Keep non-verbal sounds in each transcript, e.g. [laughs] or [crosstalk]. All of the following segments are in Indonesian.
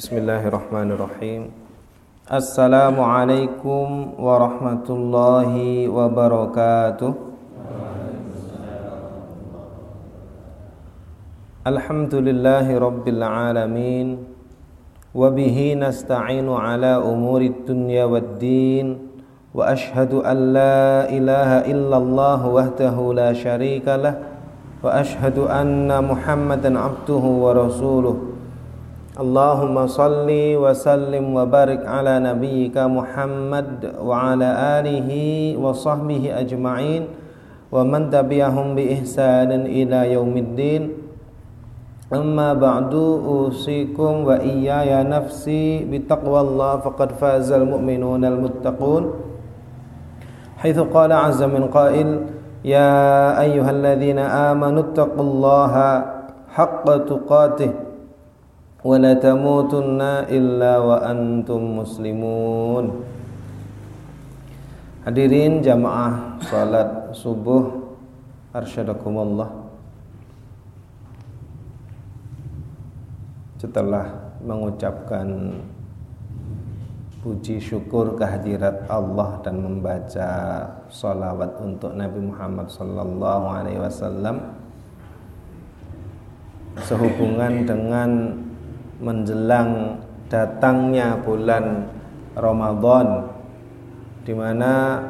Bismillahirrahmanirrahim. Assalamualaikum warahmatullahi wabarakatuh. Alhamdulillahi rabbil alamin. Wabihi nasta'inu ala umuri dunya wad din. Wa ashhadu an la ilaha illallah wahdahu la sharika lah. Wa ashhadu anna muhammadan abduhu wa rasuluh اللهم صل وسلم وبارك على نبيك محمد وعلى آله وصحبه أجمعين ومن تبعهم بإحسان إلى يوم الدين. أما بعد أوصيكم وإياي نفسي بتقوى الله فقد فاز المؤمنون المتقون. حيث قال عز من قائل يا أيها الذين آمنوا اتقوا الله حق تقاته ولا تموتن إلا وأنتم مسلمون Hadirin jamaah salat subuh arsyadakumullah Setelah mengucapkan puji syukur kehadirat Allah dan membaca salawat untuk Nabi Muhammad sallallahu alaihi wasallam sehubungan dengan menjelang datangnya bulan Ramadan di mana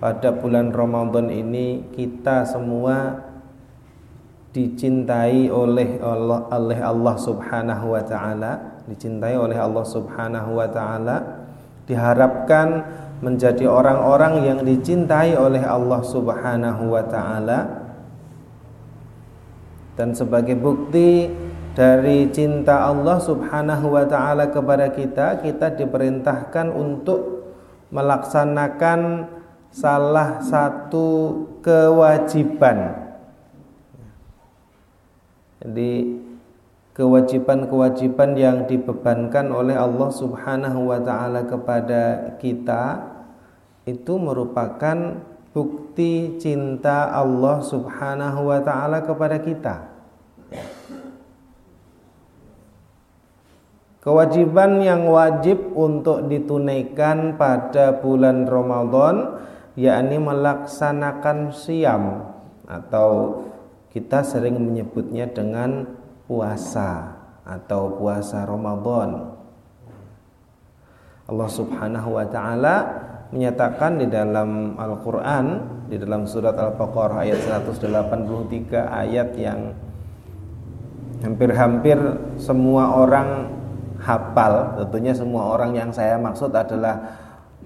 pada bulan Ramadan ini kita semua dicintai oleh Allah oleh Allah Subhanahu wa taala, dicintai oleh Allah Subhanahu wa taala, diharapkan menjadi orang-orang yang dicintai oleh Allah Subhanahu wa taala. Dan sebagai bukti dari cinta Allah Subhanahu wa taala kepada kita, kita diperintahkan untuk melaksanakan salah satu kewajiban. Jadi kewajiban-kewajiban yang dibebankan oleh Allah Subhanahu wa taala kepada kita itu merupakan bukti cinta Allah Subhanahu wa taala kepada kita. Kewajiban yang wajib untuk ditunaikan pada bulan Ramadan yakni melaksanakan siam atau kita sering menyebutnya dengan puasa atau puasa Ramadan. Allah Subhanahu wa taala menyatakan di dalam Al-Qur'an di dalam surat Al-Baqarah ayat 183 ayat yang hampir-hampir semua orang hafal. Tentunya semua orang yang saya maksud adalah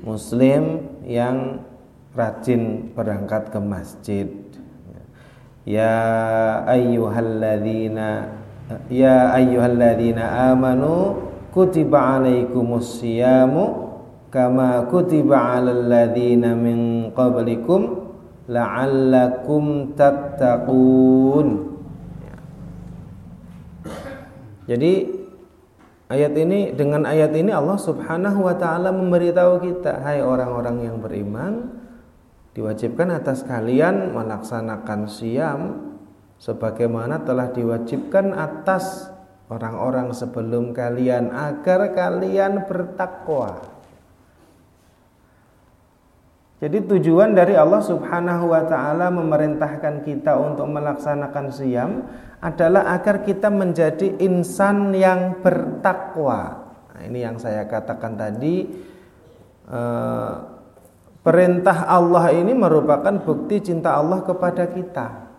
muslim yang rajin berangkat ke masjid. Ya ayyuhalladzina ya ayyuhalladzina amanu kutiba alaikumus siyamu kama kutiba alal ladzina min qablikum la'allakum tattaqun. Jadi Ayat ini dengan ayat ini Allah Subhanahu wa taala memberitahu kita, hai orang-orang yang beriman, diwajibkan atas kalian melaksanakan siam sebagaimana telah diwajibkan atas orang-orang sebelum kalian agar kalian bertakwa. Jadi tujuan dari Allah Subhanahu wa taala memerintahkan kita untuk melaksanakan siam adalah agar kita menjadi insan yang bertakwa. Nah, ini yang saya katakan tadi eh, perintah Allah ini merupakan bukti cinta Allah kepada kita.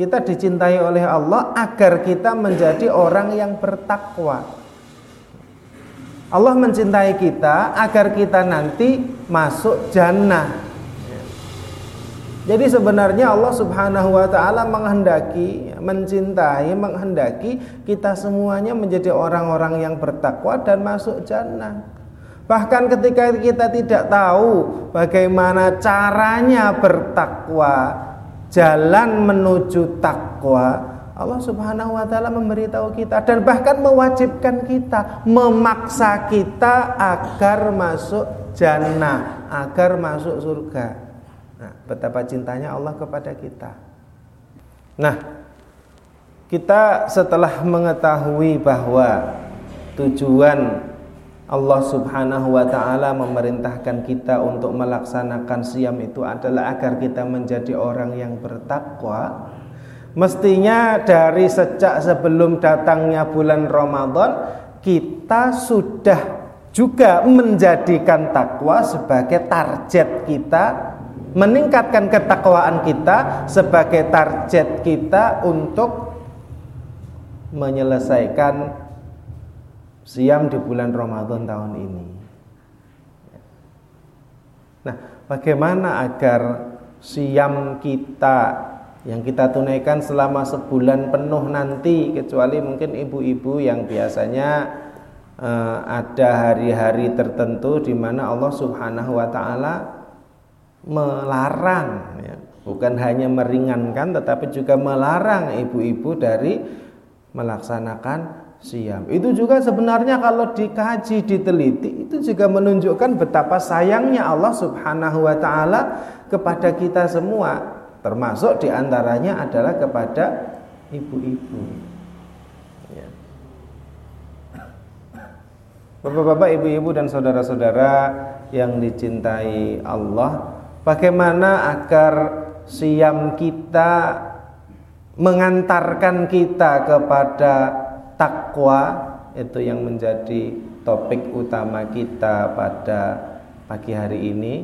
Kita dicintai oleh Allah agar kita menjadi orang yang bertakwa. Allah mencintai kita agar kita nanti masuk jannah. Jadi sebenarnya Allah Subhanahu wa taala menghendaki, mencintai, menghendaki kita semuanya menjadi orang-orang yang bertakwa dan masuk jannah. Bahkan ketika kita tidak tahu bagaimana caranya bertakwa, jalan menuju takwa, Allah Subhanahu wa taala memberitahu kita dan bahkan mewajibkan kita, memaksa kita agar masuk jannah, agar masuk surga. Nah, betapa cintanya Allah kepada kita. Nah, kita setelah mengetahui bahwa tujuan Allah Subhanahu wa taala memerintahkan kita untuk melaksanakan siam itu adalah agar kita menjadi orang yang bertakwa. Mestinya dari sejak sebelum datangnya bulan Ramadan kita sudah juga menjadikan takwa sebagai target kita meningkatkan ketakwaan kita sebagai target kita untuk menyelesaikan siam di bulan Ramadan tahun ini. Nah, bagaimana agar siam kita yang kita tunaikan selama sebulan penuh nanti kecuali mungkin ibu-ibu yang biasanya uh, ada hari-hari tertentu di mana Allah Subhanahu wa taala melarang ya. bukan hanya meringankan tetapi juga melarang ibu-ibu dari melaksanakan siam. Itu juga sebenarnya kalau dikaji, diteliti itu juga menunjukkan betapa sayangnya Allah Subhanahu wa taala kepada kita semua. Termasuk di antaranya adalah kepada ibu-ibu. Ya. Bapak-bapak, ibu-ibu dan saudara-saudara yang dicintai Allah, bagaimana agar siam kita mengantarkan kita kepada takwa itu yang menjadi topik utama kita pada pagi hari ini.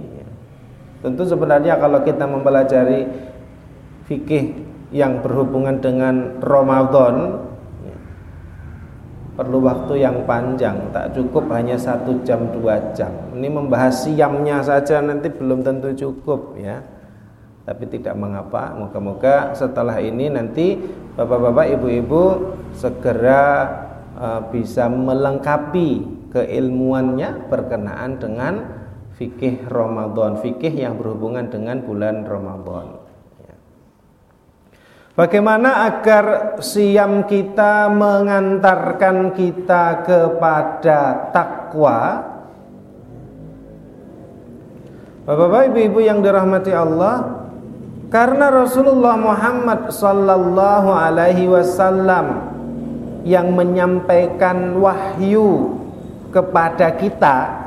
Tentu sebenarnya kalau kita mempelajari fikih yang berhubungan dengan Ramadan perlu waktu yang panjang tak cukup hanya satu jam dua jam. Ini membahas siamnya saja nanti belum tentu cukup ya. Tapi tidak mengapa moga-moga setelah ini nanti bapak-bapak ibu-ibu segera uh, bisa melengkapi keilmuannya berkenaan dengan fikih Ramadan. Fikih yang berhubungan dengan bulan Ramadan. Ya. Bagaimana agar siam kita mengantarkan kita kepada takwa? Bapak-bapak ibu-ibu yang dirahmati Allah karena Rasulullah Muhammad sallallahu alaihi wasallam yang menyampaikan wahyu kepada kita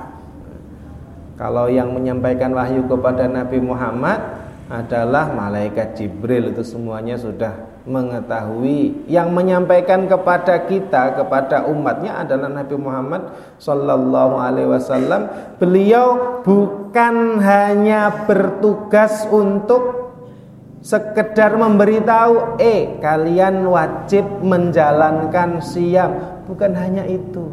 kalau yang menyampaikan wahyu kepada Nabi Muhammad adalah malaikat Jibril. Itu semuanya sudah mengetahui. Yang menyampaikan kepada kita kepada umatnya adalah Nabi Muhammad sallallahu alaihi wasallam. Beliau bukan hanya bertugas untuk sekedar memberitahu eh kalian wajib menjalankan siam. Bukan hanya itu.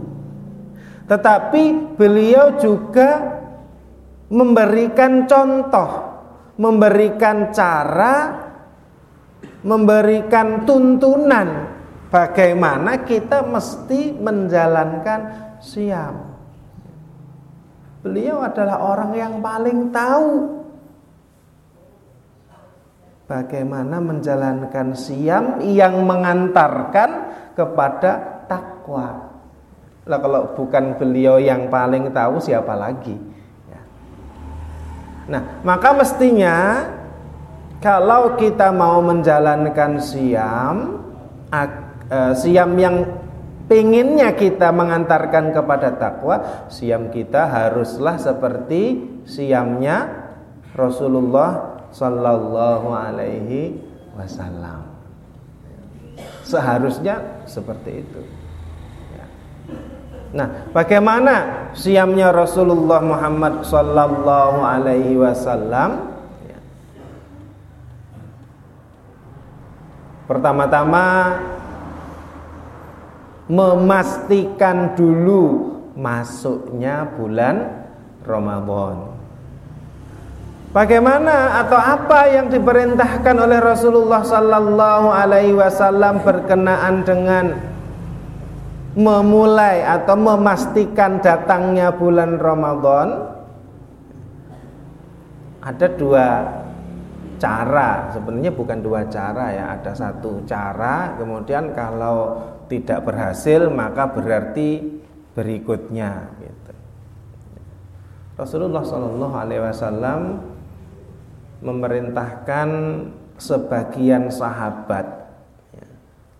Tetapi beliau juga memberikan contoh memberikan cara memberikan tuntunan bagaimana kita mesti menjalankan siam beliau adalah orang yang paling tahu bagaimana menjalankan siam yang mengantarkan kepada takwa. Lah kalau bukan beliau yang paling tahu siapa lagi? Nah, maka mestinya kalau kita mau menjalankan siam, eh, siam yang pinginnya kita mengantarkan kepada takwa, siam kita haruslah seperti siamnya Rasulullah Sallallahu Alaihi Wasallam. Seharusnya seperti itu. Nah, bagaimana siamnya Rasulullah Muhammad Sallallahu Alaihi Wasallam? Ya. Pertama-tama memastikan dulu masuknya bulan Ramadan. Bagaimana atau apa yang diperintahkan oleh Rasulullah sallallahu alaihi wasallam berkenaan dengan memulai atau memastikan datangnya bulan Ramadan? Ada dua cara, sebenarnya bukan dua cara ya, ada satu cara, kemudian kalau tidak berhasil maka berarti berikutnya gitu. Rasulullah sallallahu alaihi wasallam memerintahkan sebagian sahabat ya,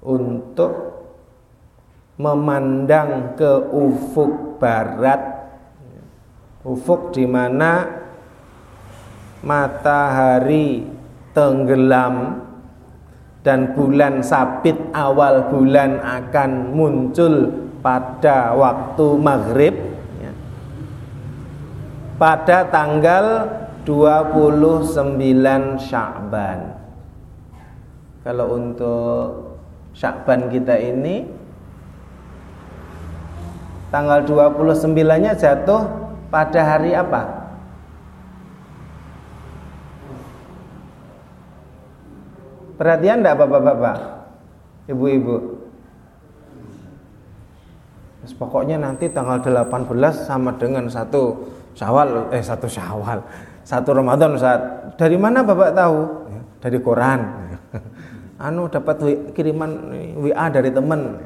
untuk memandang ke ufuk barat. Ufuk di mana? Matahari tenggelam dan bulan sabit awal bulan akan muncul pada waktu maghrib ya. pada tanggal 29 Sya'ban kalau untuk Syakban kita ini tanggal 29-nya jatuh pada hari apa? Perhatian enggak Bapak-bapak? Ibu-ibu? Pokoknya nanti tanggal 18 sama dengan satu Syawal eh satu Syawal, satu Ramadan saat Dari mana Bapak tahu? Dari Quran anu dapat kiriman WA dari teman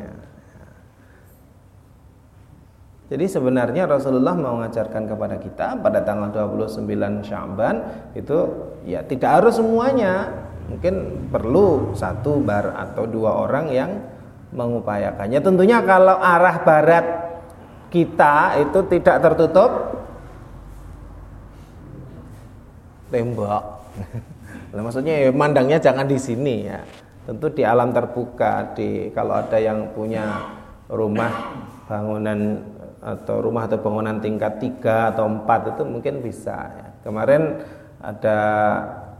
jadi sebenarnya Rasulullah mau mengajarkan kepada kita pada tanggal 29 Sya'ban itu ya tidak harus semuanya. Mungkin perlu satu bar atau dua orang yang mengupayakannya. Tentunya kalau arah barat kita itu tidak tertutup tembak Nah, [laughs] maksudnya ya mandangnya jangan di sini ya. Tentu di alam terbuka, di kalau ada yang punya rumah bangunan atau rumah atau bangunan tingkat tiga atau empat itu mungkin bisa ya. Kemarin ada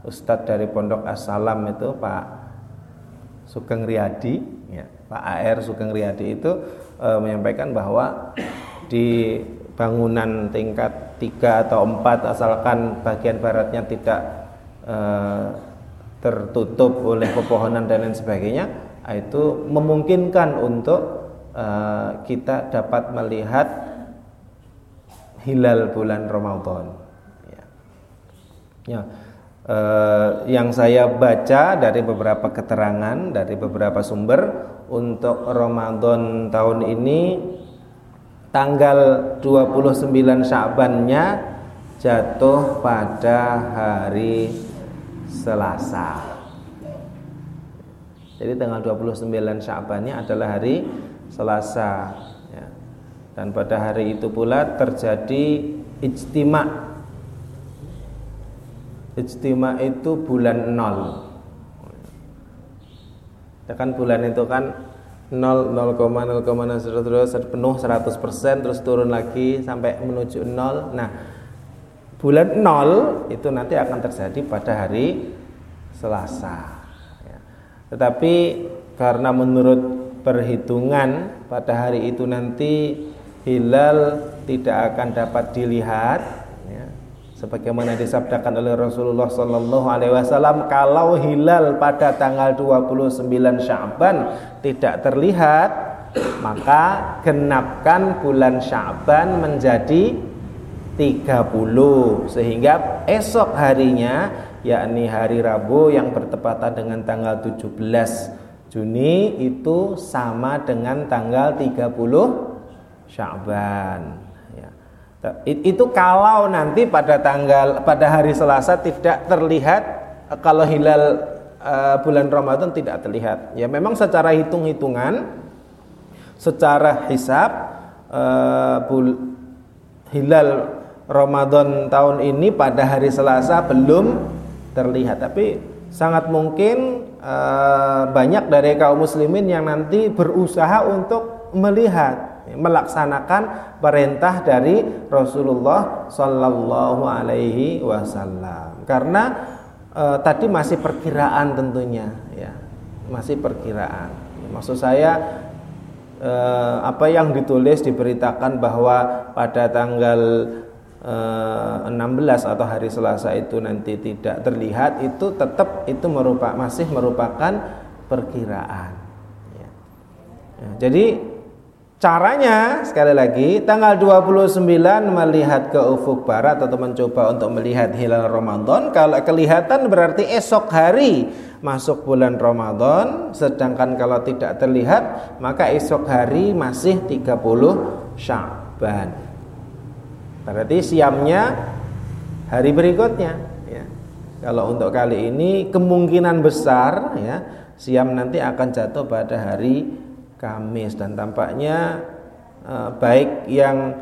Ustadz dari Pondok Assalam itu Pak Sugeng Riyadi ya, Pak AR Sugeng Riyadi itu e, menyampaikan bahwa di bangunan tingkat tiga atau empat asalkan bagian baratnya tidak Eh, tertutup oleh pepohonan dan lain sebagainya itu memungkinkan untuk uh, kita dapat melihat hilal bulan Ramadan ya. ya uh, yang saya baca dari beberapa keterangan dari beberapa sumber untuk Ramadan tahun ini tanggal 29 Sya'bannya jatuh pada hari Selasa. Jadi tanggal 29 Syabannya adalah hari Selasa ya. Dan pada hari itu pula terjadi ijtima Ijtima itu bulan nol ya kan bulan itu kan 0, 0, 0, 0, terus penuh 100% terus turun lagi sampai menuju 0 nah bulan nol itu nanti akan terjadi pada hari Selasa. Ya. Tetapi karena menurut perhitungan pada hari itu nanti hilal tidak akan dapat dilihat, ya. sebagaimana disabdakan oleh Rasulullah Sallallahu Alaihi Wasallam, kalau hilal pada tanggal 29 Syaban tidak terlihat, maka genapkan bulan Syaban menjadi 30 sehingga esok harinya yakni hari Rabu yang bertepatan dengan tanggal 17 Juni itu sama dengan tanggal 30 Sya'ban ya. itu kalau nanti pada tanggal pada hari Selasa tidak terlihat kalau hilal uh, bulan Ramadan tidak terlihat. Ya memang secara hitung-hitungan secara hisab uh, hilal Ramadan tahun ini pada hari Selasa belum terlihat. Tapi sangat mungkin uh, banyak dari kaum muslimin yang nanti berusaha untuk melihat melaksanakan perintah dari Rasulullah Sallallahu Alaihi Wasallam. Karena uh, tadi masih perkiraan tentunya ya. Masih perkiraan. Maksud saya uh, apa yang ditulis diberitakan bahwa pada tanggal 16 eh, atau hari Selasa itu nanti tidak terlihat itu tetap itu merupakan masih merupakan perkiraan. Ya. Ya, jadi caranya sekali lagi tanggal 29 melihat ke ufuk barat atau mencoba untuk melihat hilal Ramadan. Kalau kelihatan berarti esok hari masuk bulan Ramadan. Sedangkan kalau tidak terlihat maka esok hari masih 30 Sya'ban. Berarti siamnya hari berikutnya ya. Kalau untuk kali ini kemungkinan besar ya siam nanti akan jatuh pada hari Kamis dan tampaknya eh, baik yang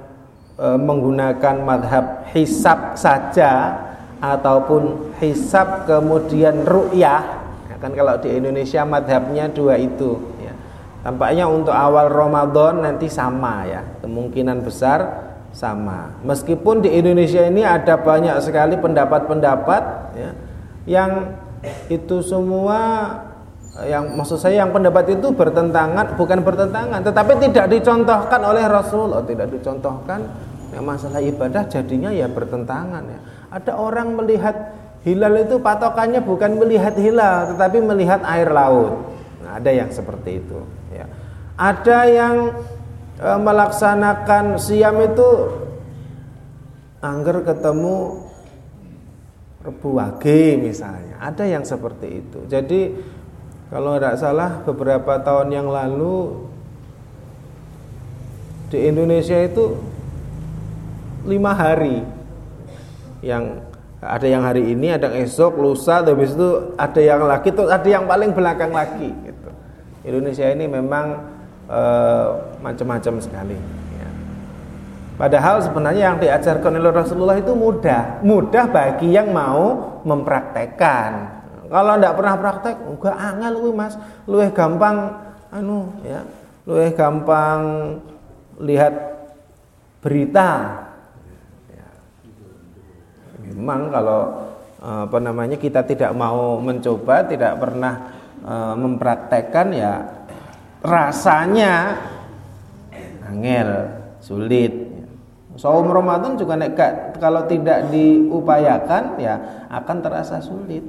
eh, menggunakan madhab hisab saja ataupun hisab kemudian ru'yah ya kan kalau di Indonesia madhabnya dua itu ya. tampaknya untuk awal Ramadan nanti sama ya kemungkinan besar sama. Meskipun di Indonesia ini ada banyak sekali pendapat-pendapat ya, yang itu semua yang maksud saya yang pendapat itu bertentangan bukan bertentangan tetapi tidak dicontohkan oleh Rasul oh, tidak dicontohkan ya, masalah ibadah jadinya ya bertentangan ya. Ada orang melihat hilal itu patokannya bukan melihat hilal tetapi melihat air laut. Nah, ada yang seperti itu ya. Ada yang e, melaksanakan siam itu angger ketemu rebu wage misalnya ada yang seperti itu jadi kalau tidak salah beberapa tahun yang lalu di Indonesia itu lima hari yang ada yang hari ini, ada yang esok, lusa, habis itu ada yang lagi, tuh ada yang paling belakang lagi. Gitu. Indonesia ini memang macam-macam sekali. Ya. Padahal sebenarnya yang diajarkan oleh Rasulullah itu mudah, mudah bagi yang mau mempraktekkan. Kalau tidak pernah praktek, enggak angel kuwi Mas. Luwih gampang anu ya, luwih gampang lihat berita. Ya. Memang kalau apa namanya kita tidak mau mencoba, tidak pernah e, mempraktekkan ya rasanya angel, sulit. Saum Ramadan juga nek kalau tidak diupayakan ya akan terasa sulit.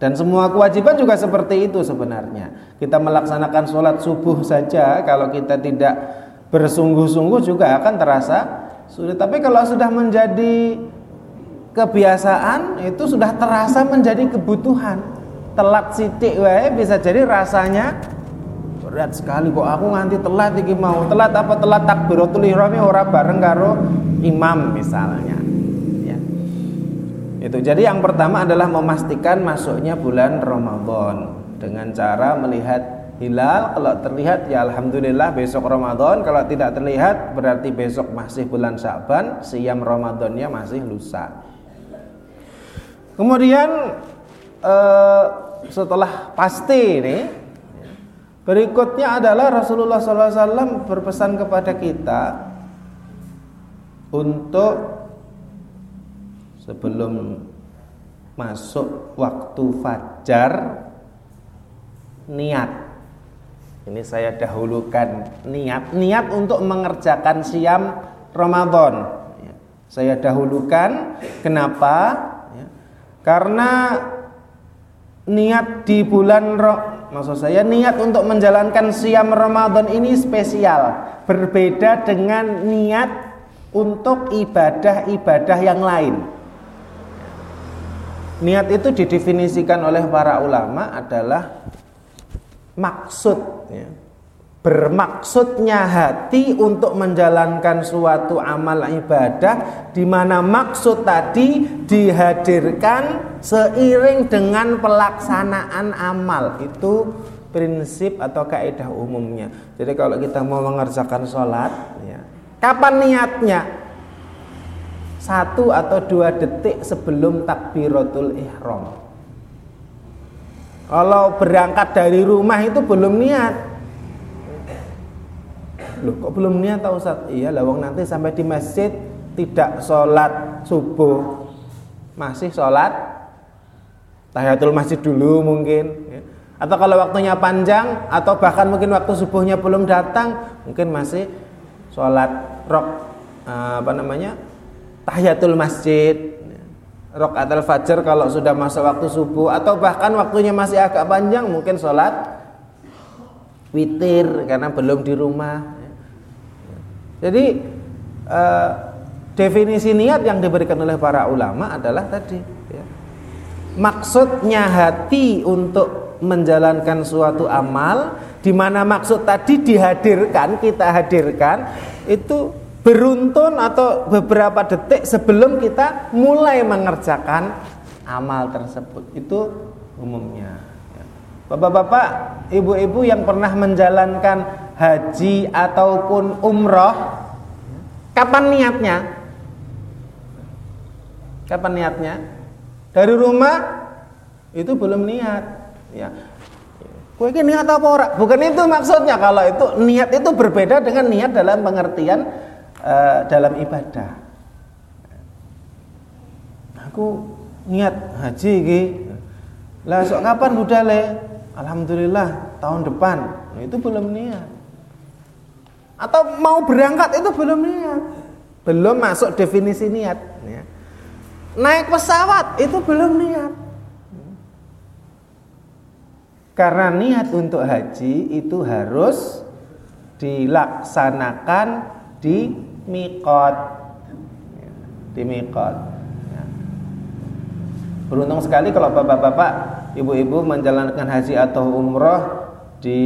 Dan semua kewajiban juga seperti itu sebenarnya. Kita melaksanakan sholat subuh saja kalau kita tidak bersungguh-sungguh juga akan terasa sulit. Tapi kalau sudah menjadi kebiasaan itu sudah terasa menjadi kebutuhan. Telat sidik wae bisa jadi rasanya berat sekali kok aku nganti telat iki mau. Telat apa telat takbiratul ihrami ora bareng karo imam misalnya. Itu jadi yang pertama adalah memastikan masuknya bulan Ramadan dengan cara melihat hilal. Kalau terlihat ya alhamdulillah besok Ramadan. Kalau tidak terlihat berarti besok masih bulan Syaban, siam Ramadannya masih lusa. Kemudian eh, setelah pasti ini berikutnya adalah Rasulullah SAW berpesan kepada kita untuk sebelum masuk waktu fajar niat ini saya dahulukan niat niat untuk mengerjakan siam Ramadan ya. saya dahulukan kenapa ya. karena niat di bulan maksud saya niat untuk menjalankan siam Ramadan ini spesial berbeda dengan niat untuk ibadah-ibadah yang lain Niat itu didefinisikan oleh para ulama adalah maksud ya. Bermaksudnya hati untuk menjalankan suatu amal ibadah di mana maksud tadi dihadirkan seiring dengan pelaksanaan amal. Itu prinsip atau kaidah umumnya. Jadi kalau kita mau mengerjakan sholat, ya, kapan niatnya? satu atau dua detik sebelum takbiratul ihram. Kalau berangkat dari rumah itu belum niat. Loh kok belum niat tahu Ustaz? Iya lawang nanti sampai di masjid tidak sholat subuh masih sholat tahiyatul masjid dulu mungkin ya. atau kalau waktunya panjang atau bahkan mungkin waktu subuhnya belum datang mungkin masih sholat rok eh, apa namanya tahiyatul masjid rokaat al fajar kalau sudah masuk waktu subuh atau bahkan waktunya masih agak panjang mungkin sholat witir karena belum di rumah jadi eh, definisi niat yang diberikan oleh para ulama adalah tadi ya. maksudnya hati untuk menjalankan suatu amal di mana maksud tadi dihadirkan kita hadirkan itu beruntun atau beberapa detik sebelum kita mulai mengerjakan amal tersebut itu umumnya ya. Bapak-bapak, ibu-ibu yang pernah menjalankan haji ataupun umroh, kapan niatnya? Kapan niatnya? Dari rumah itu belum niat. Ya. Kue ini niat apa ora? Bukan itu maksudnya. Kalau itu niat itu berbeda dengan niat dalam pengertian uh, dalam ibadah. Aku niat haji gitu. Lah sok kapan budale? Alhamdulillah tahun depan. Nah, itu belum niat. Atau mau berangkat itu belum niat. Belum masuk definisi niat. Ya. Naik pesawat itu belum niat. Karena niat untuk haji itu harus dilaksanakan di mikot. Di mikot. Ya. Beruntung sekali kalau bapak-bapak, ibu-ibu menjalankan haji atau umroh di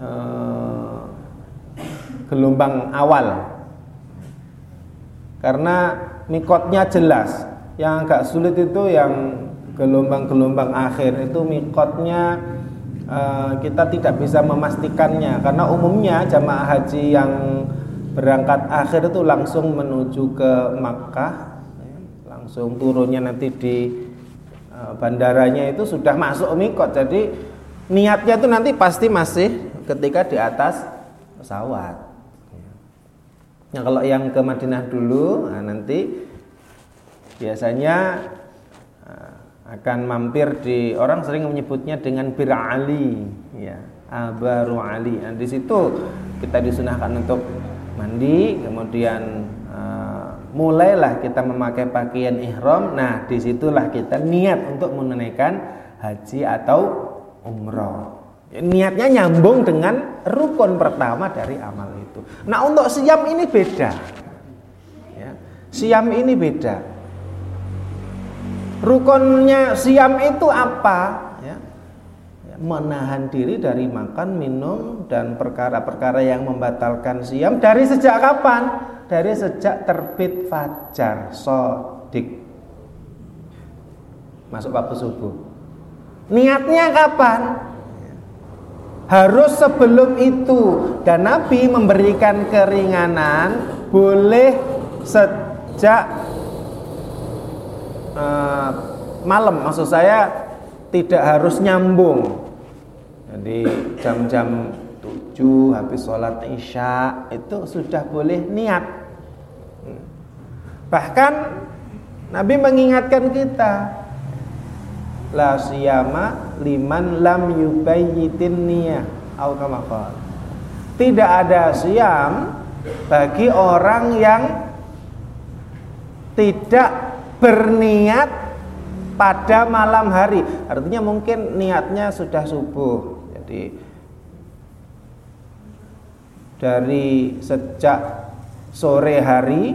eh, gelombang awal. Karena mikotnya jelas. Yang agak sulit itu yang gelombang-gelombang akhir itu mikotnya uh, kita tidak bisa memastikannya karena umumnya jamaah haji yang berangkat akhir itu langsung menuju ke Makkah langsung turunnya nanti di uh, bandaranya itu sudah masuk mikot jadi niatnya itu nanti pasti masih ketika di atas pesawat nah kalau yang ke Madinah dulu nah nanti biasanya akan mampir di orang sering menyebutnya dengan bir Ali ya abaru Ali. Nah, di situ kita disunahkan untuk mandi kemudian uh, mulailah kita memakai pakaian ihram. Nah di situlah kita niat untuk menunaikan haji atau umroh niatnya nyambung dengan rukun pertama dari amal itu nah untuk siam ini beda ya, siam ini beda Rukunnya siam itu apa? Ya. ya. Menahan diri dari makan, minum dan perkara-perkara yang membatalkan siam dari sejak kapan? Dari sejak terbit fajar sodik masuk waktu subuh. Niatnya kapan? Harus sebelum itu. Dan Nabi memberikan keringanan boleh sejak uh, malam. Maksud saya tidak harus nyambung. Jadi jam-jam 7 habis sholat isya itu sudah boleh niat. Bahkan Nabi mengingatkan kita la siyama liman lam yubayyitin niyah au tidak ada siam bagi orang yang tidak berniat pada malam hari. Artinya mungkin niatnya sudah subuh. Jadi dari sejak sore hari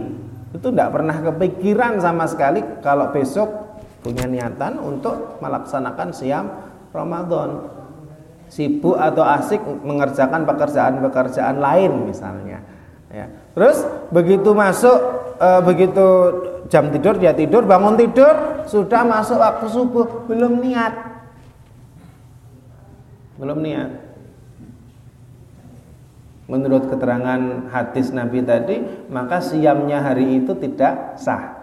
itu tidak pernah kepikiran sama sekali kalau besok punya niatan untuk melaksanakan siam Ramadan. Sibuk atau asik mengerjakan pekerjaan-pekerjaan lain misalnya. Ya. Terus begitu masuk e, begitu jam tidur dia tidur bangun tidur sudah masuk waktu subuh belum niat belum niat menurut keterangan hadis Nabi tadi maka siamnya hari itu tidak sah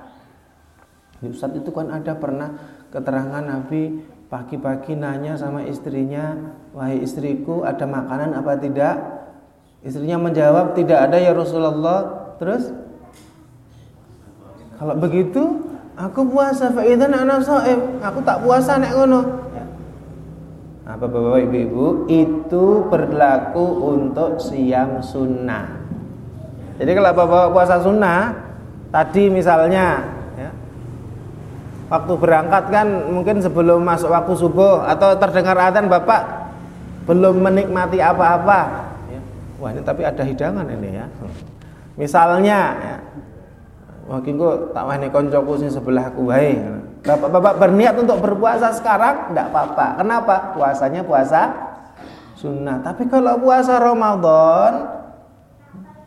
Ustaz itu kan ada pernah keterangan Nabi pagi-pagi nanya sama istrinya wahai istriku ada makanan apa tidak istrinya menjawab tidak ada ya Rasulullah terus kalau begitu, aku puasa fa idzan ana shaim. Aku tak puasa nek ngono. Nah, Bapak-bapak Ibu-ibu, itu berlaku untuk siam sunnah. Jadi kalau Bapak puasa sunnah, tadi misalnya ya, waktu berangkat kan mungkin sebelum masuk waktu subuh atau terdengar adzan Bapak belum menikmati apa-apa. Ya. Wah ini tapi ada hidangan ini ya. Misalnya ya, Wah kingko tak wahne koncoku sing sebelahku wae. Bapak-bapak berniat untuk berpuasa sekarang tidak apa-apa. Kenapa? Puasanya puasa sunnah. Tapi kalau puasa Ramadan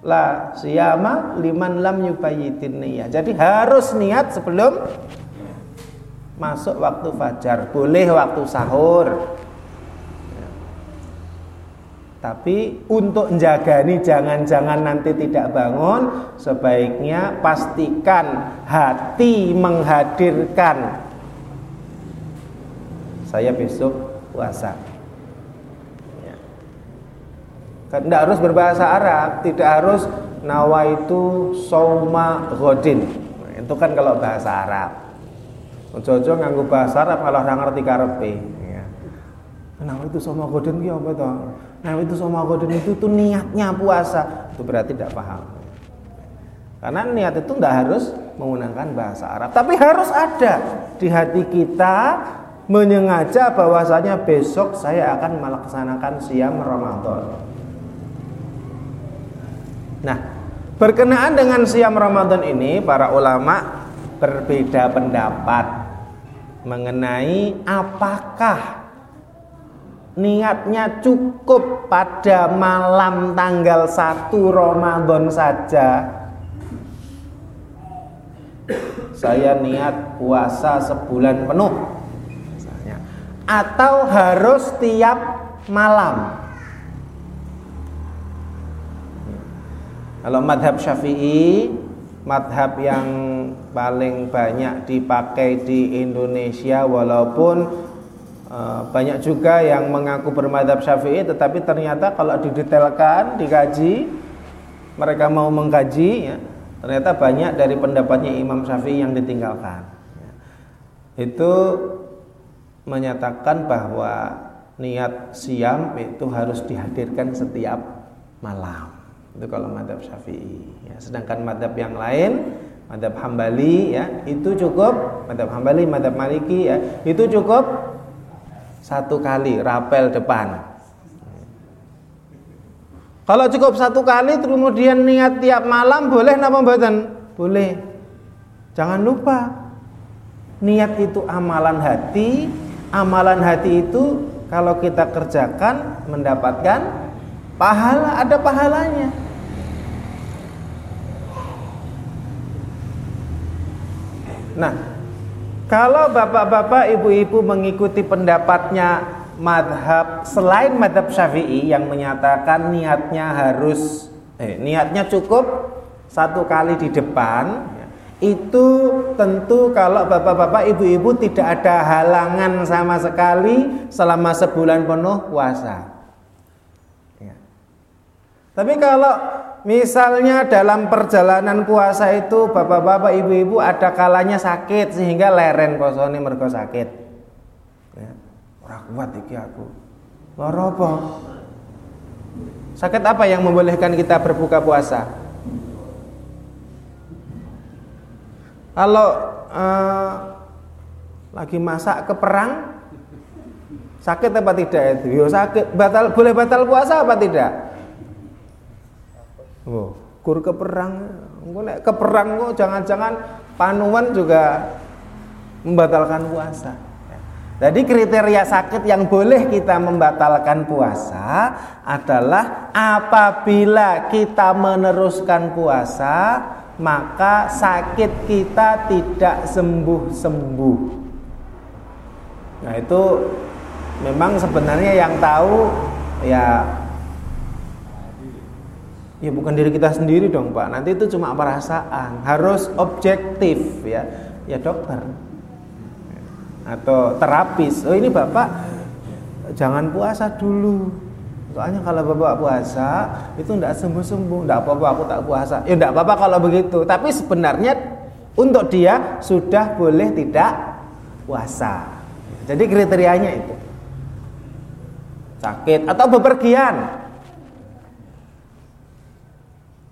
lah siyama liman lam yubayyitin niyah. Jadi harus niat sebelum masuk waktu fajar. Boleh waktu sahur. Tapi untuk menjaga ini jangan-jangan nanti tidak bangun, sebaiknya pastikan hati menghadirkan saya besok puasa. Ya. Tidak harus berbahasa Arab, tidak harus nawa itu soma godin. Itu kan kalau bahasa Arab. Ojo-ojo nganggu bahasa Arab kalau orang ngerti karepe. Ya. Nawa itu soma godin ki apa toh? Nah itu sama godin itu tuh niatnya puasa itu berarti tidak paham. Karena niat itu tidak harus menggunakan bahasa Arab, tapi harus ada di hati kita menyengaja bahwasanya besok saya akan melaksanakan siam Ramadan. Nah, berkenaan dengan siam Ramadan ini para ulama berbeda pendapat mengenai apakah niatnya cukup pada malam tanggal 1 Ramadan saja? Saya niat puasa sebulan penuh misalnya. Atau harus tiap malam? Kalau madhab syafi'i madhab yang paling banyak dipakai di Indonesia walaupun Eh, banyak juga yang mengaku bermadhab syafi'i tetapi ternyata kalau didetailkan, dikaji mereka mau mengkaji ya, ternyata banyak dari pendapatnya Imam Syafi'i yang ditinggalkan itu menyatakan bahwa niat siam itu harus dihadirkan setiap malam itu kalau madhab syafi'i ya. sedangkan madhab yang lain madhab hambali ya itu cukup madhab hambali madhab maliki ya itu cukup satu kali rapel depan. Kalau cukup satu kali kemudian niat tiap malam boleh napa mboten? Boleh. Jangan lupa niat itu amalan hati, amalan hati itu kalau kita kerjakan mendapatkan pahala, ada pahalanya. Nah, kalau bapak-bapak, ibu-ibu mengikuti pendapatnya madhab selain madhab syafi'i yang menyatakan niatnya harus eh, niatnya cukup satu kali di depan itu tentu kalau bapak-bapak ibu-ibu tidak ada halangan sama sekali selama sebulan penuh puasa ya. tapi kalau Misalnya dalam perjalanan puasa itu bapak-bapak ibu-ibu ada kalanya sakit sehingga leren posone mergo sakit. Ya. Ora kuat iki aku. Lara apa? Sakit apa yang membolehkan kita berbuka puasa? Kalau uh, lagi masak ke perang sakit apa tidak itu? Yo sakit, batal boleh batal puasa apa tidak? Oh, kur ke perang. Engko ke kok jangan-jangan panuan juga membatalkan puasa. Jadi kriteria sakit yang boleh kita membatalkan puasa adalah apabila kita meneruskan puasa maka sakit kita tidak sembuh-sembuh. Nah, itu memang sebenarnya yang tahu ya Ya bukan diri kita sendiri dong Pak. Nanti itu cuma perasaan. Harus objektif ya. Ya dokter. Atau terapis. Oh ini Bapak jangan puasa dulu. Soalnya kalau Bapak puasa itu tidak sembuh-sembuh. Tidak apa-apa aku tak puasa. Ya tidak apa-apa kalau begitu. Tapi sebenarnya untuk dia sudah boleh tidak puasa. Jadi kriterianya itu. Sakit atau bepergian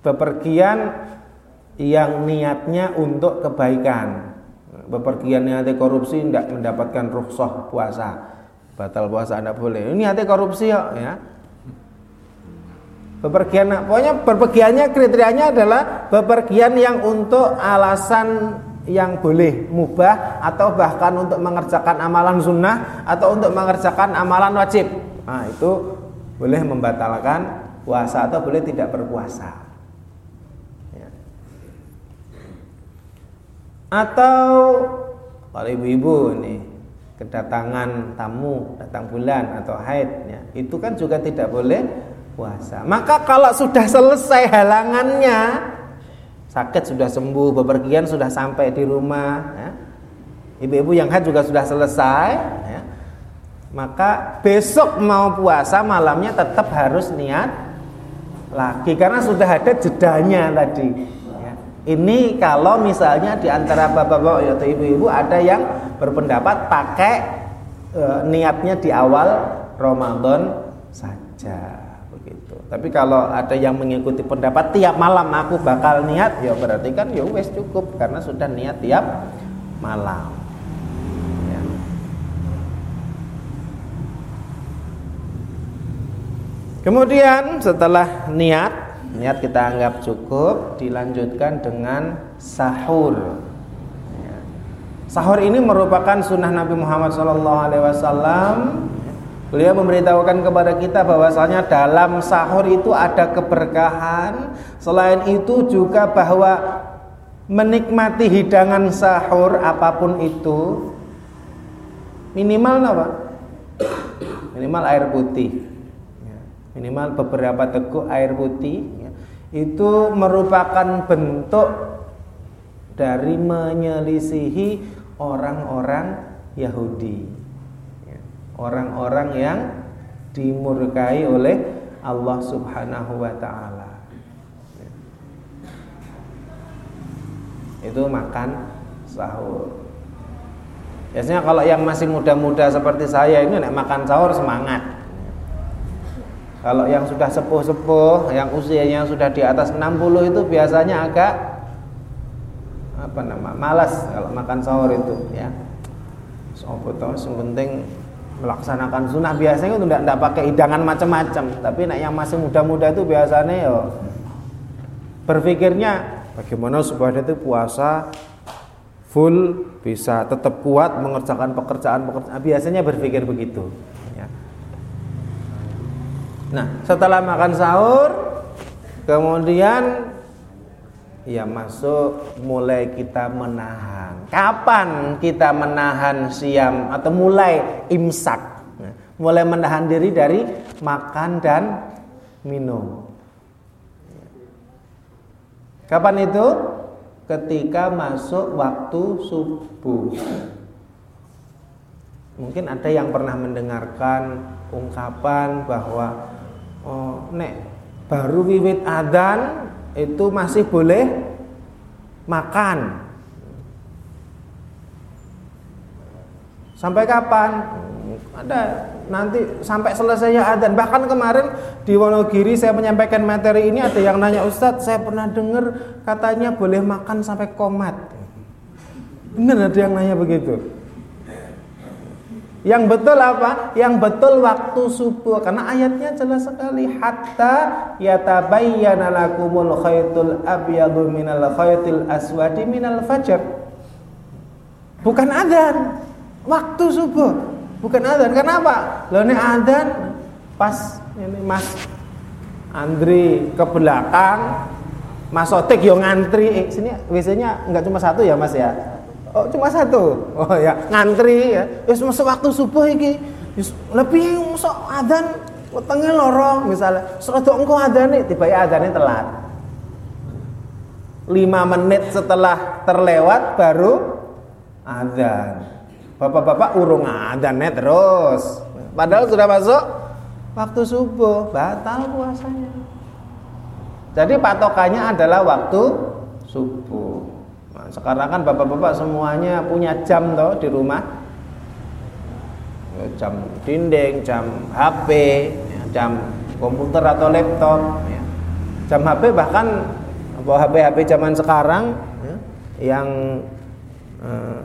bepergian yang niatnya untuk kebaikan. Bepergian niatnya korupsi tidak mendapatkan rukhsah puasa. Batal puasa tidak boleh. Ini niatnya korupsi ya. Bepergian pokoknya bepergiannya kriterianya adalah bepergian yang untuk alasan yang boleh mubah atau bahkan untuk mengerjakan amalan sunnah atau untuk mengerjakan amalan wajib. Nah itu boleh membatalkan puasa atau boleh tidak berpuasa Atau kalau ibu-ibu nih kedatangan tamu datang bulan atau haid ya, itu kan juga tidak boleh puasa. Maka kalau sudah selesai halangannya, sakit sudah sembuh, bepergian sudah sampai di rumah, ya. ibu-ibu yang haid juga sudah selesai, ya. maka besok mau puasa malamnya tetap harus niat lagi karena sudah ada jedanya tadi. Ini kalau misalnya di antara bapak-bapak atau ibu-ibu ada yang berpendapat pakai e, niatnya di awal Ramadan saja. Tapi kalau ada yang mengikuti pendapat tiap malam aku bakal niat, ya berarti kan ya wes cukup karena sudah niat tiap malam. Ya. Kemudian setelah niat, niat kita anggap cukup, dilanjutkan dengan sahur. Ya. Sahur ini merupakan sunnah Nabi Muhammad SAW Beliau memberitahukan kepada kita bahwasanya dalam sahur itu ada keberkahan. Selain itu juga bahwa menikmati hidangan sahur apa pun itu minimal apa? Minimal air putih. Ya. Minimal beberapa teguk air putih. Itu merupakan bentuk dari menyelisihi orang-orang Yahudi orang-orang yang dimurkai oleh Allah Subhanahu wa taala. Itu makan sahur. Biasanya kalau yang masih muda-muda seperti saya ini makan sahur semangat. Kalau yang sudah sepuh-sepuh, yang usianya sudah di atas 60 itu biasanya agak apa nama? malas kalau makan sahur itu ya. Sopo so, penting melaksanakan sunnah biasanya itu tidak pakai hidangan macam-macam tapi nak yang masih muda-muda itu biasanya ya berpikirnya bagaimana dia itu puasa full bisa tetap kuat mengerjakan pekerjaan-pekerjaan biasanya berpikir begitu. Nah setelah makan sahur kemudian ya masuk mulai kita menahan. Kapan kita menahan siam atau mulai imsak? Nah, mulai menahan diri dari makan dan minum. Kapan itu? Ketika masuk waktu subuh. Mungkin ada yang pernah mendengarkan ungkapan bahwa oh, nek baru wiwit adan itu masih boleh makan. Sampai kapan? Ada nanti sampai selesainya adzan. Bahkan kemarin di Wonogiri saya menyampaikan materi ini ada yang nanya Ustadz, saya pernah dengar katanya boleh makan sampai komat. Benar ada yang nanya begitu. Yang betul apa? Yang betul waktu subuh karena ayatnya jelas sekali hatta yatabayyana lakumul khaytul abyadu minal khaytil aswadi minal fajr. Bukan adzan, waktu subuh. Bukan adzan. Kenapa? Loh ini adzan pas ini Mas Andri ke belakang Mas Otek yang ngantri eh, sini biasanya nggak cuma satu ya Mas ya Oh, cuma satu. Oh ya, ngantri ya. Wis masuk waktu subuh iki. Wis lebih masuk adzan wetenge loro misalnya. Serada engko adzane tiba ya adzane telat. 5 menit setelah terlewat baru adzan. Bapak-bapak urung adzannya terus. Padahal sudah masuk waktu subuh, batal puasanya. Jadi patokannya adalah waktu subuh sekarang kan bapak-bapak semuanya punya jam toh di rumah. Jam dinding, jam HP, jam komputer atau laptop. Ya. Jam HP bahkan bawa HP-HP zaman sekarang ya, yang eh,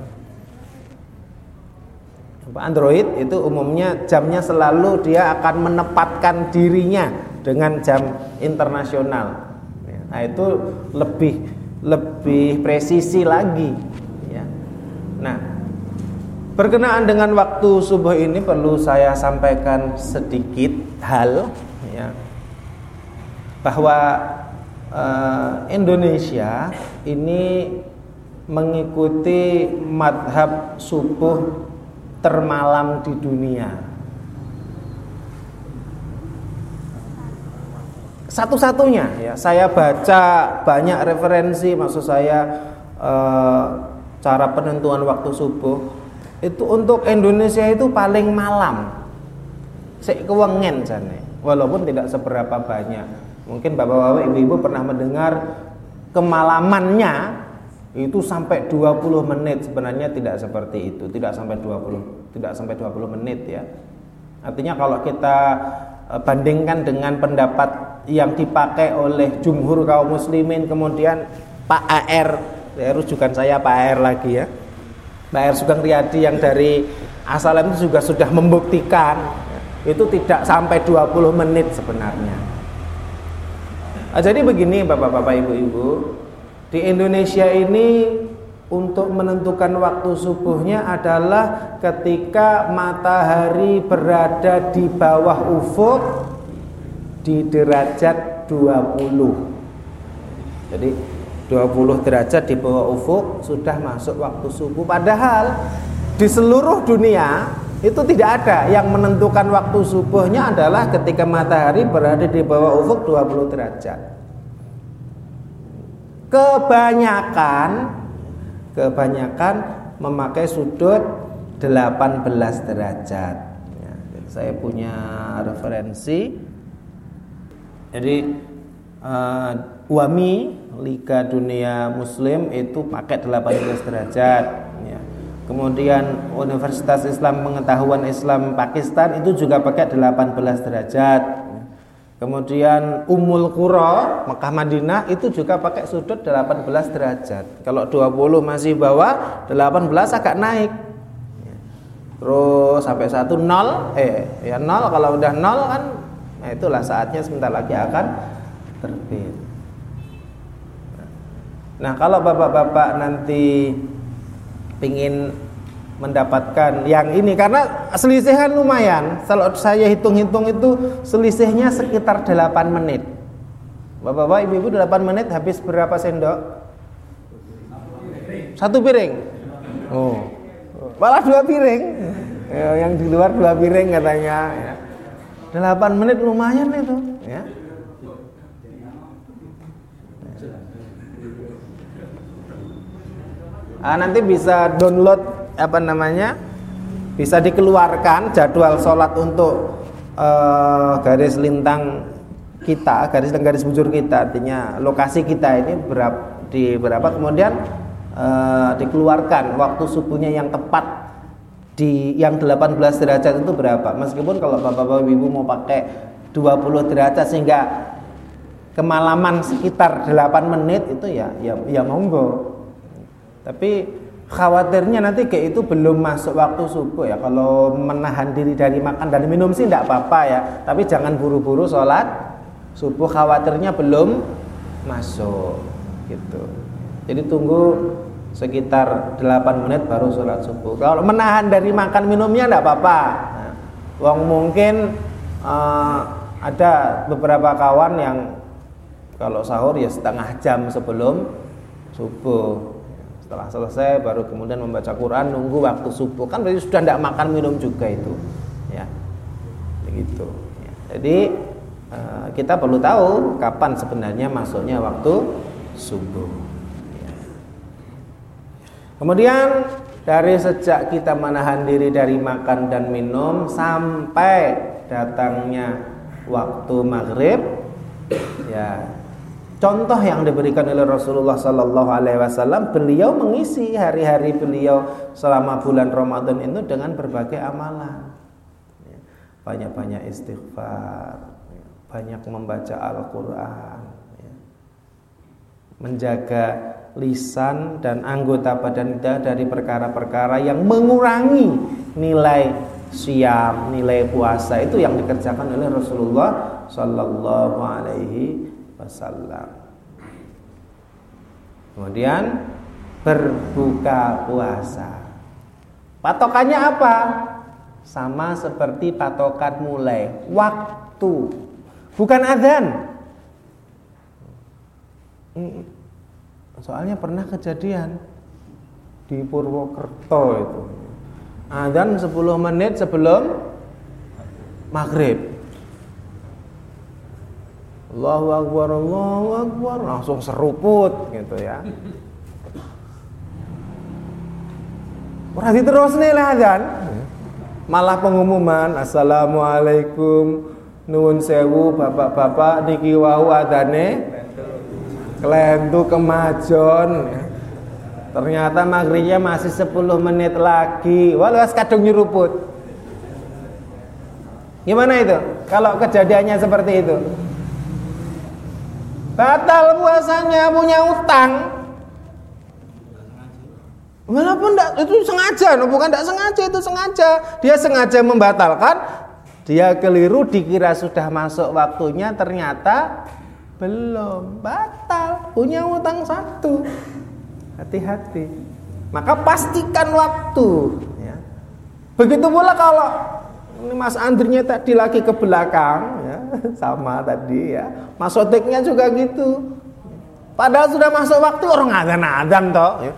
Android itu umumnya jamnya selalu dia akan menempatkan dirinya dengan jam internasional. Ya, nah itu lebih lebih presisi lagi ya. Nah, berkenaan dengan waktu subuh ini perlu saya sampaikan sedikit hal ya. Bahwa uh, Indonesia ini mengikuti madhab subuh termalam di dunia. Satu-satunya ya. Saya baca banyak referensi maksud saya eh, cara penentuan waktu subuh itu untuk Indonesia itu paling malam. Sik kewengen. Walaupun tidak seberapa banyak. Mungkin Bapak-bapak, Ibu-ibu pernah mendengar kemalamannya itu sampai 20 menit sebenarnya tidak seperti itu, tidak sampai 20, tidak sampai 20 menit ya. Artinya kalau kita bandingkan dengan pendapat yang dipakai oleh jumhur kaum muslimin kemudian Pak AR ya rujukan saya Pak AR lagi ya. Pak AR Sugeng Riyadi yang dari Asalam itu juga sudah membuktikan ya, itu tidak sampai 20 menit sebenarnya. Nah, jadi begini bapak-bapak ibu-ibu. Di Indonesia ini untuk menentukan waktu subuhnya adalah ketika matahari berada di bawah ufuk di derajat 20 jadi 20 derajat di bawah ufuk sudah masuk waktu subuh. Padahal di seluruh dunia itu tidak ada yang menentukan waktu subuhnya adalah ketika matahari berada di bawah ufuk 20 derajat. Kebanyakan kebanyakan memakai sudut 18 derajat. Ya, saya punya referensi. Jadi uh, WAMI Liga Dunia Muslim itu pakai 18 derajat. Ya. Kemudian Universitas Islam Pengetahuan Islam Pakistan itu juga pakai 18 derajat. Kemudian Umul Qura, Mekah Madinah itu juga pakai sudut 18 derajat. Kalau 20 masih bawah, 18 agak naik. Terus sampai satu nol, eh ya nol kalau udah nol kan, nah itulah saatnya sebentar lagi akan terbit. Nah kalau bapak-bapak nanti pingin mendapatkan yang ini karena selisihnya lumayan. Kalau saya hitung-hitung itu selisihnya sekitar 8 menit. Bapak-bapak, ibu-ibu 8 menit habis berapa sendok? Satu piring. Oh. Malah dua piring. Ya, yang di luar dua piring katanya ya. 8 menit lumayan itu, ya. Ah, nanti bisa download apa namanya bisa dikeluarkan jadwal sholat untuk uh, garis lintang kita, garis garis bujur kita, artinya lokasi kita ini berapa di berapa kemudian uh, dikeluarkan waktu subuhnya yang tepat di yang 18 derajat itu berapa? Meskipun kalau Bapak-bapak Ibu mau pakai 20 derajat sehingga kemalaman sekitar 8 menit itu ya ya ya monggo. Tapi khawatirnya nanti kayak itu belum masuk waktu subuh ya. Kalau menahan diri dari makan dan minum sih tidak apa-apa ya. Tapi jangan buru-buru sholat. Subuh khawatirnya belum masuk gitu. Jadi tunggu sekitar 8 menit baru sholat subuh. Kalau menahan dari makan minumnya tidak apa-apa. Nah, mungkin uh, ada beberapa kawan yang kalau sahur ya setengah jam sebelum subuh setelah selesai baru kemudian membaca Quran nunggu waktu subuh. Kan berarti sudah tidak makan minum juga itu. Ya. Begitu. Ya. jadi uh, kita perlu tahu kapan sebenarnya masuknya waktu subuh. Ya. kemudian dari sejak kita menahan diri dari makan dan minum sampai datangnya waktu maghrib ya Contoh yang diberikan oleh Rasulullah Sallallahu Alaihi Wasallam, beliau mengisi hari-hari beliau selama bulan Ramadan itu dengan berbagai amalan. Ya, banyak-banyak istighfar, ya, banyak membaca Al-Quran, ya. menjaga lisan dan anggota badan kita dari perkara-perkara yang mengurangi nilai siam, nilai puasa itu yang dikerjakan oleh Rasulullah Sallallahu Alaihi wasallam. Kemudian berbuka puasa. Patokannya apa? Sama seperti patokan mulai waktu, bukan adzan. Soalnya pernah kejadian di Purwokerto itu. Adzan 10 menit sebelum maghrib. Allahu Akbar, Allahu Akbar, langsung seruput gitu ya. Berarti terus nih lah kan. Malah pengumuman Assalamualaikum Nuwun sewu bapak-bapak niki wau adane kelentu kemajon Ternyata maghribnya masih 10 menit lagi. Walau kadung nyeruput. Gimana itu? Kalau kejadiannya seperti itu? Batal puasanya, punya utang. Walaupun enggak, itu sengaja, bukan enggak sengaja, itu sengaja. Dia sengaja membatalkan, dia keliru dikira sudah masuk waktunya, ternyata belum. Batal, punya utang satu. Hati-hati. Maka pastikan waktu. Ya. Begitu pula kalau ini Mas Andrinya tadi lagi ke belakang [laughs] sama tadi ya. Mas Oteknya juga gitu. Padahal sudah masuk waktu orang adzan-adzan toh. Ya.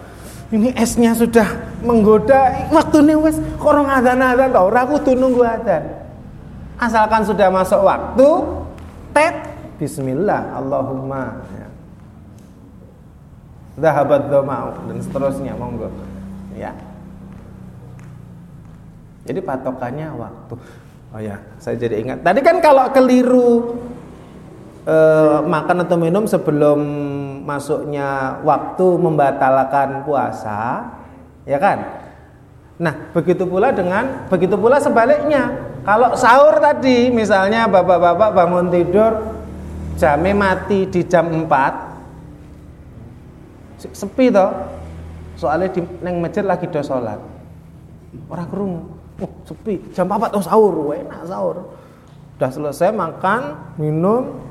Ini esnya sudah menggoda waktu nih wes orang adzan-adzan toh. Ora kudu nunggu adzan. Asalkan sudah masuk waktu, tet bismillah Allahumma ya. Zahabat mau dan seterusnya monggo. Ya. Jadi patokannya waktu. Oh ya, saya jadi ingat. Tadi kan kalau keliru eh, makan atau minum sebelum masuknya waktu membatalkan puasa, ya kan? Nah, begitu pula dengan begitu pula sebaliknya. Kalau sahur tadi misalnya bapak-bapak bangun tidur jamnya mati di jam 4 sepi toh soalnya di neng masjid lagi do sholat orang kerungu oh sepi. Jam 4 oh sahur? Enak sahur. Udah selesai makan minum.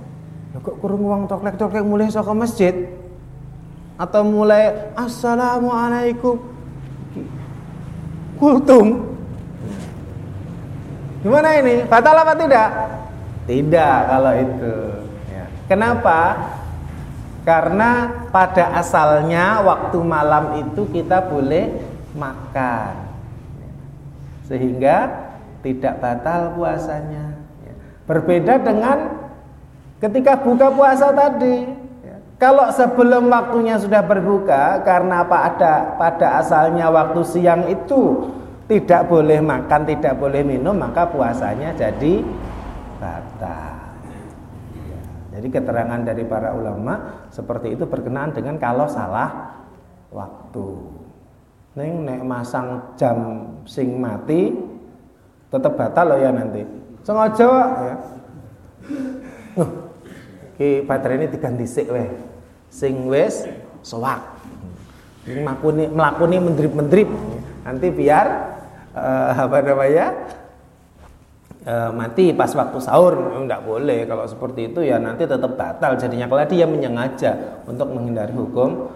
Ya kok kurung uang toklek toklek mulai so ke masjid? Atau mulai assalamualaikum. Kultum. Gimana ini? Batal apa tidak? Tidak kalau itu ya. kenapa? Karena pada asalnya waktu malam itu kita boleh makan sehingga tidak batal puasanya. Berbeda dengan ketika buka puasa tadi. Kalau sebelum waktunya sudah berbuka karena apa ada pada asalnya waktu siang itu tidak boleh makan, tidak boleh minum, maka puasanya jadi batal. Jadi keterangan dari para ulama seperti itu berkenaan dengan kalau salah waktu. Neng nek masang jam sing mati tetap batal loh ya nanti. Sengaja ya. Nuh, ki ini diganti sik weh. Sing wes sowak. Ini makuni melakuni mendrip-mendrip. Nanti biar uh, apa namanya? Uh, mati pas waktu sahur enggak boleh kalau seperti itu ya nanti tetap batal jadinya kalau dia menyengaja untuk menghindari hukum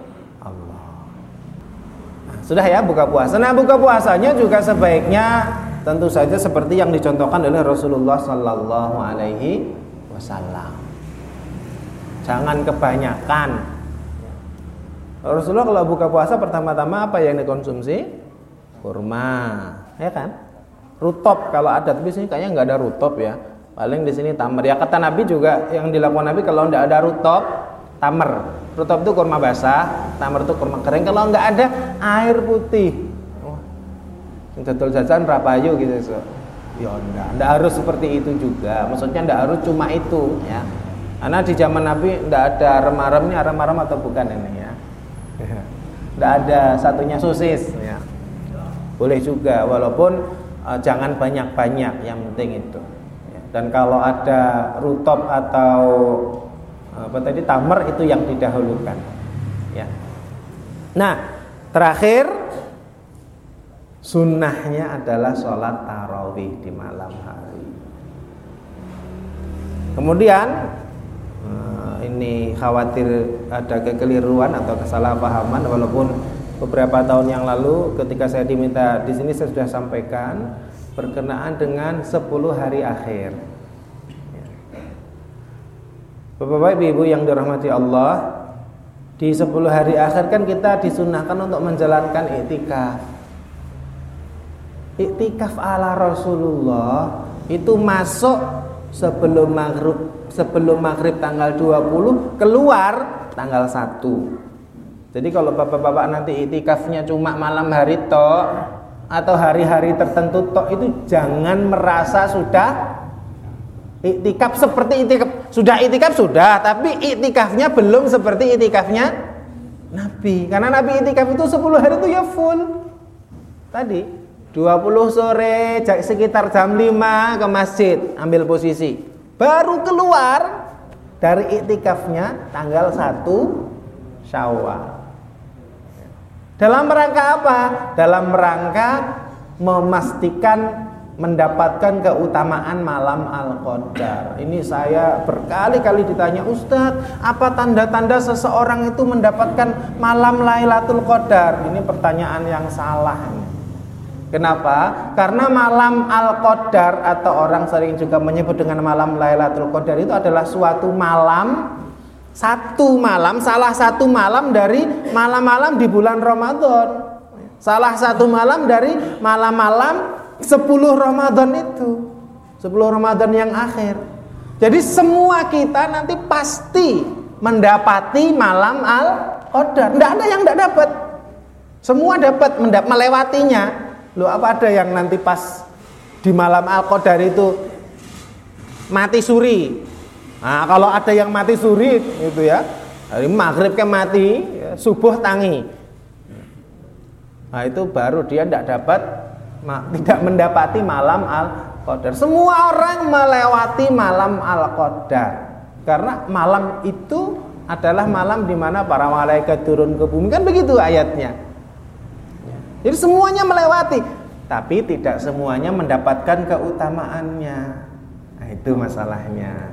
sudah ya buka puasa. Nah, buka puasanya juga sebaiknya tentu saja seperti yang dicontohkan oleh Rasulullah sallallahu alaihi wasallam. Jangan kebanyakan. Rasulullah kalau buka puasa pertama-tama apa yang dikonsumsi? Kurma, ya kan? Rutop kalau ada, tapi sini kayaknya nggak ada rutop ya. Paling di sini tamar. Ya kata Nabi juga yang dilakukan Nabi kalau nggak ada rutop, tamer rutop itu kurma basah tamer itu kurma kering. Kalau nggak ada air putih. Oh, betul jajan rapayu gitu so. ya enggak enggak harus seperti itu juga. Maksudnya enggak harus cuma itu ya. Karena di zaman Nabi enggak ada remah ini remah atau bukan ini ya? [laughs] Enggak ada satunya sosis ya. Boleh juga walaupun uh, jangan banyak-banyak yang penting itu. Ya. dan kalau ada rutop atau apa tadi tamar itu yang didahulukan nah terakhir sunnahnya adalah sholat tarawih di malam hari. Kemudian eh, ini khawatir ada kekeliruan atau kesalahpahaman walaupun beberapa tahun yang lalu ketika saya diminta di sini saya sudah sampaikan berkenaan dengan 10 hari akhir. Bapak-bapak ibu yang dirahmati Allah Di 10 hari akhir kan kita disunahkan untuk menjalankan iktikaf Iktikaf ala Rasulullah Itu masuk sebelum maghrib sebelum maghrib tanggal 20 keluar tanggal 1 jadi kalau bapak-bapak nanti itikafnya cuma malam hari toh atau hari-hari tertentu toh itu jangan merasa sudah itikaf seperti itikaf sudah itikaf sudah. Tapi itikafnya belum seperti itikafnya Nabi. Karena Nabi itikaf itu 10 hari itu ya full. Tadi 20 sore sekitar jam 5 ke masjid ambil posisi. Baru keluar dari itikafnya tanggal 1 Syawal. Dalam rangka apa? Dalam rangka memastikan mendapatkan keutamaan malam Al-Qadar. Ini saya berkali-kali ditanya, "Ustadz, apa tanda-tanda seseorang itu mendapatkan malam Lailatul Qadar?" Ini pertanyaan yang salah. Kenapa? Karena malam Al-Qadar atau orang sering juga menyebut dengan malam Lailatul Qadar itu adalah suatu malam satu malam, salah satu malam dari malam-malam di bulan Ramadan. Salah satu malam dari malam-malam 10 Ramadan itu. 10 Ramadan yang akhir. Jadi semua kita nanti pasti mendapati malam Al-Qadar. Tidak ada yang tidak dapat. Semua dapat melewatinya. Loh apa ada yang nanti pas di malam Al-Qadar itu mati suri Nah, kalau ada yang mati suri itu ya, hari maghrib kan mati, ya, subuh tangi. Nah, itu baru dia tidak dapat tidak mendapati malam al-qadar. Semua orang melewati malam al-qadar. Karena malam itu adalah malam di mana para malaikat turun ke bumi. Kan begitu ayatnya. Jadi semuanya melewati, tapi tidak semuanya mendapatkan keutamaannya. Nah, itu masalahnya.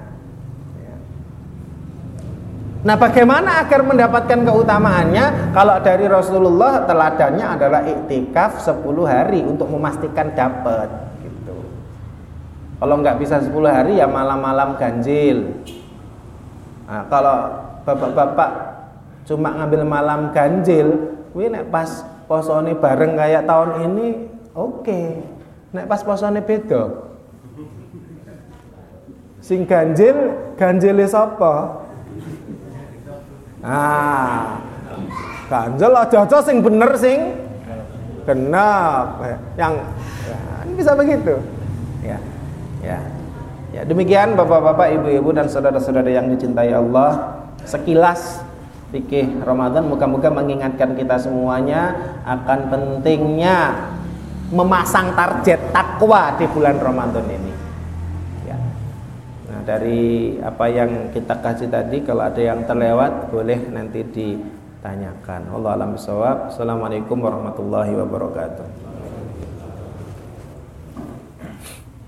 Nah, bagaimana agar mendapatkan keutamaannya? Kalau dari Rasulullah teladannya adalah iktikaf 10 hari untuk memastikan dapat gitu. Kalau nggak bisa 10 hari ya malam-malam ganjil. Nah, kalau bapak-bapak cuma ngambil malam ganjil, kuwi nek pas posone bareng kayak tahun ini oke. Okay. Nek pas posone beda. Sing ganjil, ganjile sapa? Ah. Ganjel aja-aja sing bener sing genap. Yang ya, bisa begitu. Ya. Ya. Ya, demikian Bapak-bapak, Ibu-ibu dan saudara-saudara yang dicintai Allah, sekilas fikih Ramadan moga-moga mengingatkan kita semuanya akan pentingnya memasang target takwa di bulan Ramadan ini dari apa yang kita kasih tadi kalau ada yang terlewat boleh nanti ditanyakan. Allah alam bisawab. Assalamualaikum warahmatullahi wabarakatuh.